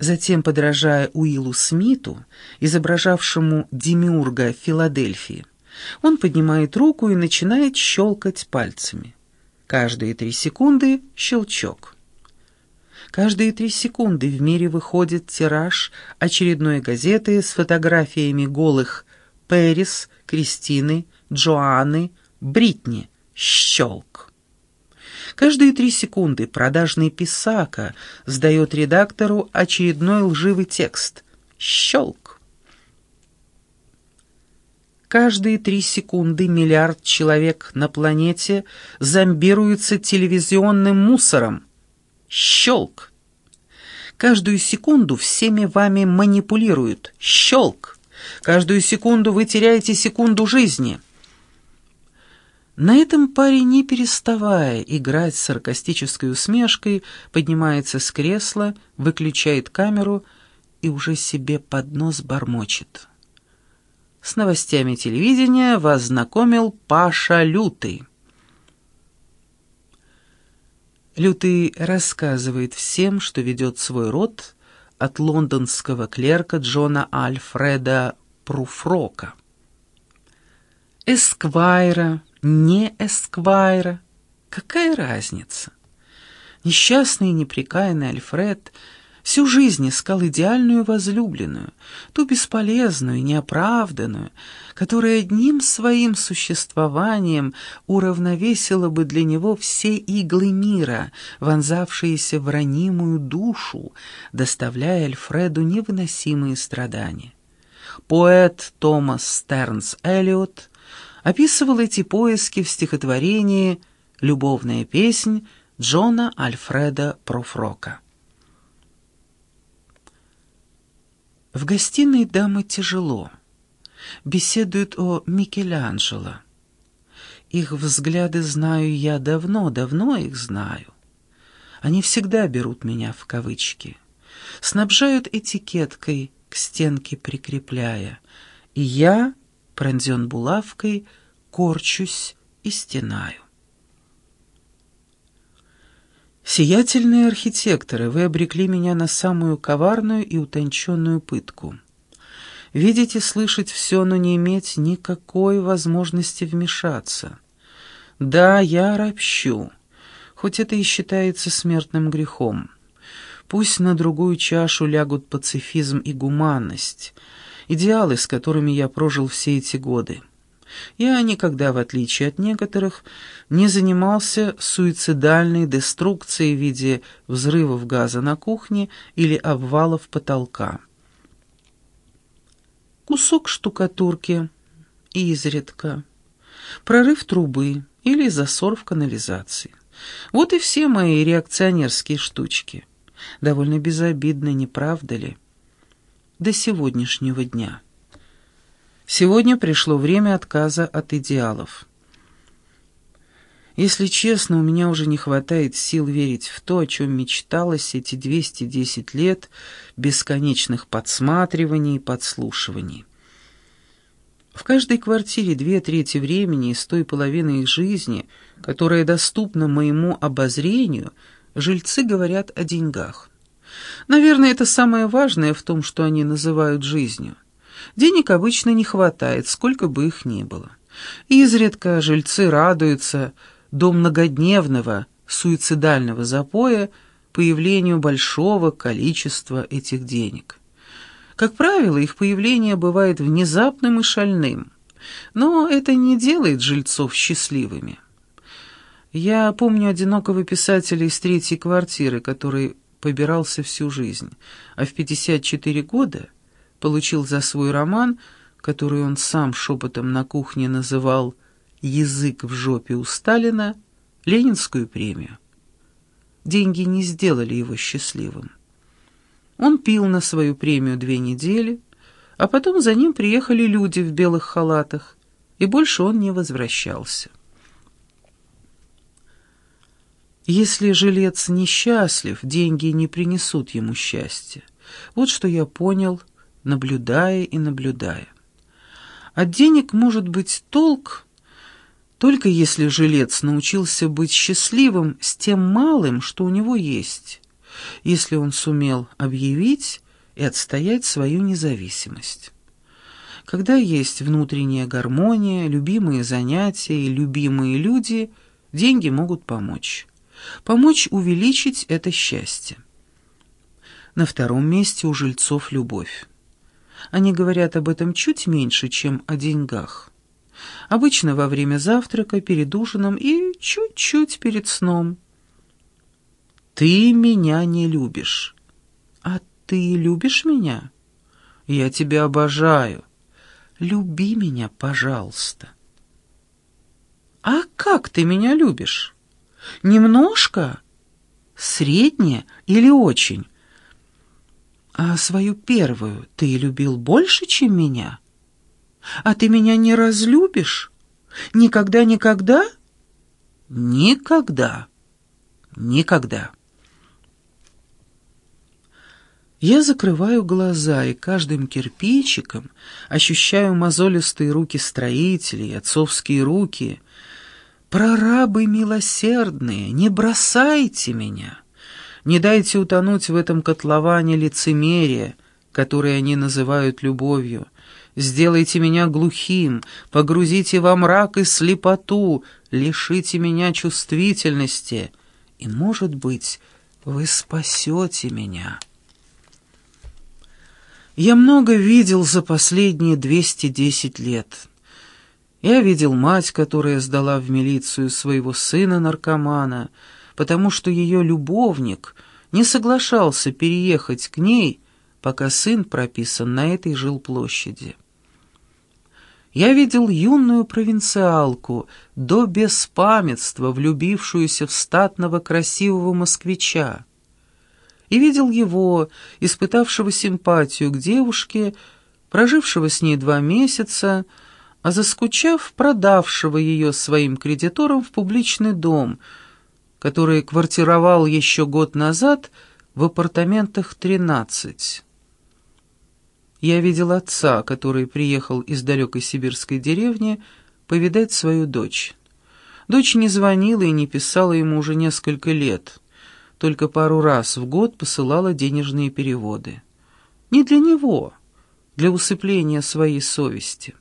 Затем, подражая Уиллу Смиту, изображавшему демиурга Филадельфии, он поднимает руку и начинает щелкать пальцами. Каждые три секунды — щелчок. Каждые три секунды в мире выходит тираж очередной газеты с фотографиями голых Пэрис, Кристины, Джоанны, Бритни. Щелк. Каждые три секунды продажный писака сдает редактору очередной лживый текст. Щелк. Каждые три секунды миллиард человек на планете зомбируются телевизионным мусором. Щелк. Каждую секунду всеми вами манипулируют. Щелк. Каждую секунду вы теряете секунду жизни. На этом парень, не переставая играть с саркастической усмешкой, поднимается с кресла, выключает камеру и уже себе под нос бормочет. С новостями телевидения вас знакомил Паша Лютый. Лютый рассказывает всем, что ведет свой род от лондонского клерка Джона Альфреда Пруфрока. Эсквайра, не Эсквайра. Какая разница? Несчастный и неприкаянный Альфред всю жизнь искал идеальную возлюбленную, ту бесполезную, неоправданную, которая одним своим существованием уравновесила бы для него все иглы мира, вонзавшиеся в ранимую душу, доставляя Альфреду невыносимые страдания. Поэт Томас Стернс Эллиот описывал эти поиски в стихотворении «Любовная песнь» Джона Альфреда Профрока. В гостиной дамы тяжело. Беседуют о Микеланджело. Их взгляды знаю я давно, давно их знаю. Они всегда берут меня в кавычки. Снабжают этикеткой, к стенке прикрепляя. И я пронзен булавкой, корчусь и стенаю. Сиятельные архитекторы, вы обрекли меня на самую коварную и утонченную пытку. Видеть и слышать все, но не иметь никакой возможности вмешаться. Да, я ропщу, хоть это и считается смертным грехом. Пусть на другую чашу лягут пацифизм и гуманность — идеалы, с которыми я прожил все эти годы. Я никогда, в отличие от некоторых, не занимался суицидальной деструкцией в виде взрывов газа на кухне или обвалов потолка. Кусок штукатурки, изредка, прорыв трубы или засор в канализации. Вот и все мои реакционерские штучки. Довольно безобидно, не правда ли? До сегодняшнего дня. Сегодня пришло время отказа от идеалов. Если честно, у меня уже не хватает сил верить в то, о чем мечталось эти 210 лет бесконечных подсматриваний и подслушиваний. В каждой квартире две трети времени из той половины их жизни, которая доступна моему обозрению, жильцы говорят о деньгах. Наверное, это самое важное в том, что они называют жизнью. Денег обычно не хватает, сколько бы их ни было. Изредка жильцы радуются до многодневного суицидального запоя появлению большого количества этих денег. Как правило, их появление бывает внезапным и шальным, но это не делает жильцов счастливыми. Я помню одинокого писателя из третьей квартиры, который побирался всю жизнь, а в 54 года получил за свой роман, который он сам шепотом на кухне называл «Язык в жопе у Сталина», Ленинскую премию. Деньги не сделали его счастливым. Он пил на свою премию две недели, а потом за ним приехали люди в белых халатах, и больше он не возвращался. Если жилец несчастлив, деньги не принесут ему счастья. Вот что я понял, наблюдая и наблюдая. От денег может быть толк, только если жилец научился быть счастливым с тем малым, что у него есть. если он сумел объявить и отстоять свою независимость. Когда есть внутренняя гармония, любимые занятия и любимые люди, деньги могут помочь. Помочь увеличить это счастье. На втором месте у жильцов любовь. Они говорят об этом чуть меньше, чем о деньгах. Обычно во время завтрака, перед ужином и чуть-чуть перед сном. «Ты меня не любишь». «А ты любишь меня?» «Я тебя обожаю». «Люби меня, пожалуйста». «А как ты меня любишь? Немножко? Средне или очень?» «А свою первую ты любил больше, чем меня? А ты меня не разлюбишь? Никогда-никогда?» «Никогда. Никогда». Я закрываю глаза и каждым кирпичиком ощущаю мозолистые руки строителей, отцовские руки. «Прорабы милосердные, не бросайте меня!» Не дайте утонуть в этом котловане лицемерия, которое они называют любовью. Сделайте меня глухим, погрузите во мрак и слепоту, лишите меня чувствительности, и, может быть, вы спасете меня». Я много видел за последние 210 лет. Я видел мать, которая сдала в милицию своего сына-наркомана, потому что ее любовник не соглашался переехать к ней, пока сын прописан на этой жилплощади. Я видел юную провинциалку, до беспамятства влюбившуюся в статного красивого москвича, и видел его, испытавшего симпатию к девушке, прожившего с ней два месяца, а заскучав, продавшего ее своим кредиторам в публичный дом, который квартировал еще год назад в апартаментах 13. Я видел отца, который приехал из далекой сибирской деревни повидать свою дочь. Дочь не звонила и не писала ему уже несколько лет только пару раз в год посылала денежные переводы. Не для него, для усыпления своей совести.